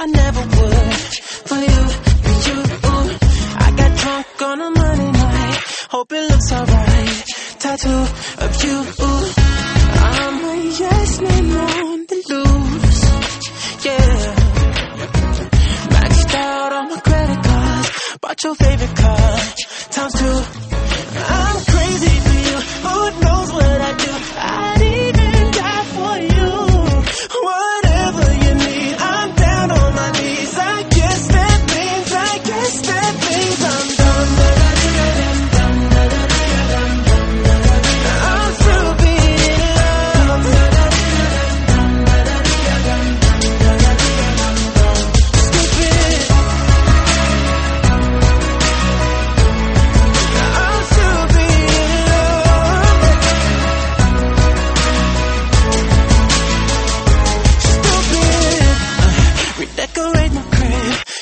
I never would. For you, for you. I got drunk on a Monday night. Hope it looks alright. Tattoo of you. I'm a yes man on the loose. Yeah. Maxed out on my credit cards. Bought your favorite car. Times two.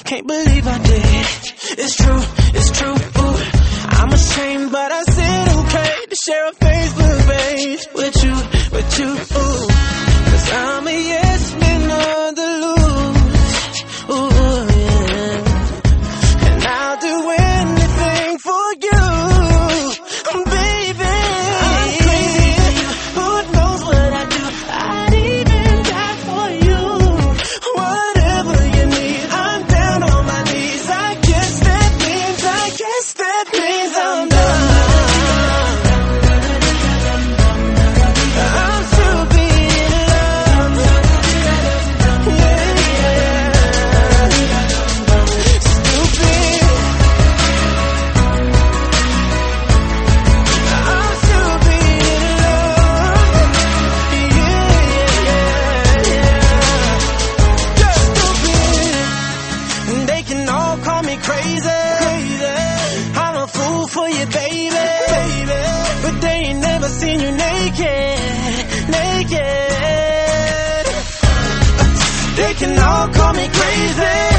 Can't believe I did. It's true, it's true. Ooh, I'm ashamed, but I said okay to share a Facebook page with you, with you. You, baby. But they ain't never seen you naked. Naked. They can all call me crazy.